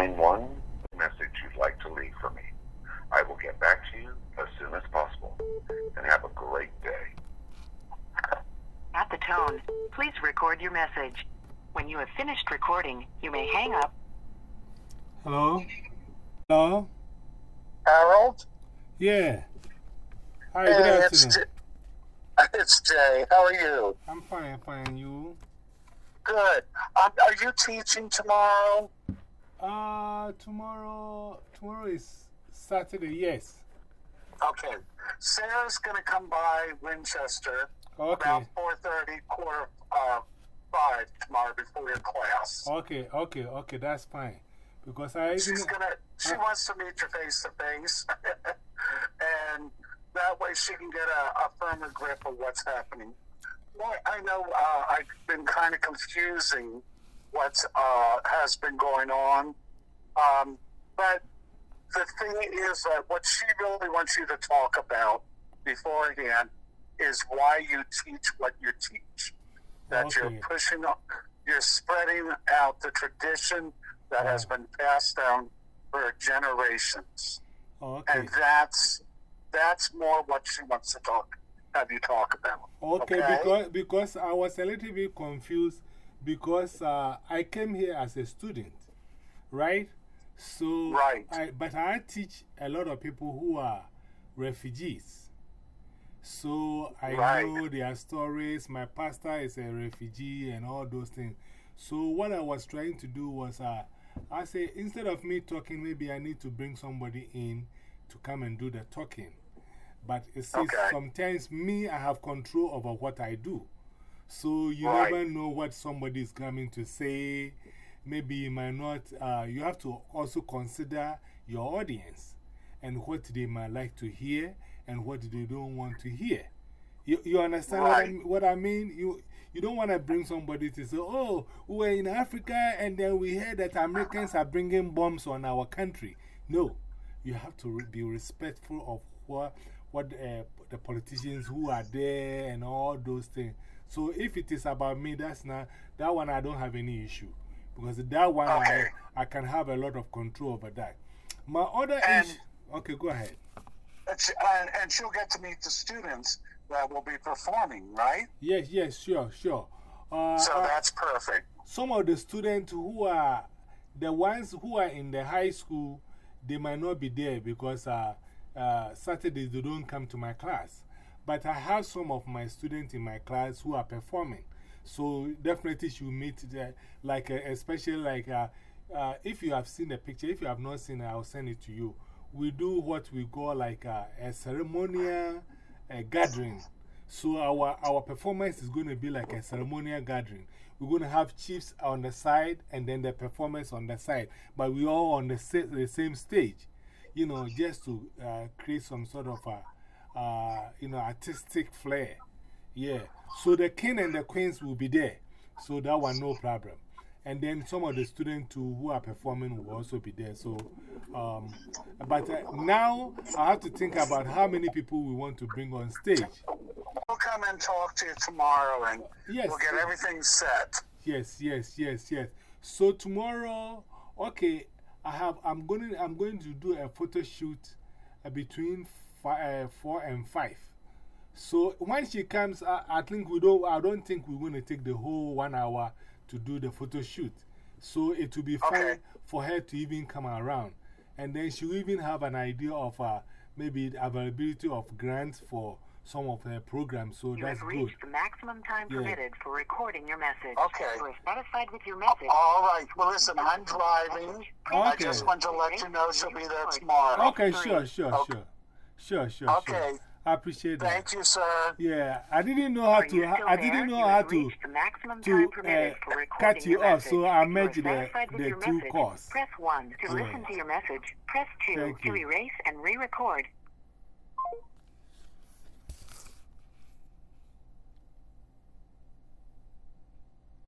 991 message you'd like to leave for me. I will get back to you as soon as possible. And have a great day. At the tone, please record your message. When you have finished recording, you may hang up. Hello? Hello? Harold? Yeah. Hi, hey, good afternoon. It's, it's Jay. How are you? I'm fine, fine. You? Good. Um, are you teaching tomorrow? Uh, tomorrow, tomorrow is Saturday, yes. Okay. Sarah's going to come by Winchester Okay. about 4.30, quarter uh, 5 tomorrow before your class. Okay, okay, okay, that's fine. Because I even. She's gonna. She wants to meet you face to face, and that way she can get a, a firmer grip of what's happening. Well, I know uh, I've been kind of confusing what uh, has been going on, um, but the thing is that what she really wants you to talk about beforehand is why you teach what you teach. That Okay. you're pushing, up- you're spreading out the tradition that has been passed down for generations, Okay. and that's that's more what she wants to talk, have you talk about. Okay, okay? because, because I was a little bit confused because uh, I came here as a student, right? So, Right. I, but I teach a lot of people who are refugees. So I Right. know their stories. My pastor is a refugee and all those things. So, what I was trying to do was uh, I say, instead of me talking, maybe I need to bring somebody in to come and do the talking. But it says Okay. sometimes me, I have control over what I do. So you Right. never know what somebody is coming to say. Maybe you might not, uh, you have to also consider your audience and what they might like to hear and what they don't want to hear. You, you understand what, I, what I mean? You, you don't want to bring somebody to say, oh, we're in Africa and then we hear that Americans are bringing bombs on our country. No, you have to re- be respectful of what, what uh, the politicians who are there and all those things. So if it is about me, that's not, that one I don't have any issue. Because that one Okay. I, I can have a lot of control over that. My other And- issue. Okay, go ahead. And, and she'll get to meet the students that will be performing, right? Yes, yes, sure, sure. Uh, So uh, that's perfect. some of the students who are the ones who are in the high school, they might not be there because uh, uh, Saturdays they don't come to my class. But I have some of my students in my class who are performing. So definitely you meet, the, like, uh, especially like uh, uh, if you have seen the picture, if you have not seen it, I'll send it to you. We do what we call like uh, a ceremonial uh, gathering. So our, our performance is going to be like a ceremonial gathering. We're going to have chiefs on the side and then the performance on the side. But we're all on the, sa the same stage, you know, just to uh, create some sort of a, uh, you know, artistic flair. Yeah. So the king and the queens will be there. So that one, no problem. And then some of the students too who are performing will also be there. So, um, but uh, now I have to think about how many people we want to bring on stage. We'll come and talk to you tomorrow and Yes. we'll get everything set. Yes, yes, yes, yes. So tomorrow, okay, I have, I'm going to, I'm going to do a photo shoot uh, between uh, 4 and 5. So when she comes, I, I think we don't, I don't think we're going to take the whole one hour to do the photo shoot. So it will be fine for her to even come around. And then she'll even have an idea of uh, maybe the availability of grants for some of her programs. So You that's have good. reached the maximum time Yeah. permitted for recording your message. Okay. You are satisfied with your message. All right. Well, listen, I'm driving. I just want to let you know she'll be there tomorrow. Okay, sure, sure, Okay. sure. Sure, sure, Okay. sure. I appreciate that. Thank you, sir. Yeah, I didn't know how to, still I didn't know You how to, reached to time uh, for cut you your off. So I If merged the, the two calls. Press 1 to listen to your message. Press 2 to you. erase and re-record.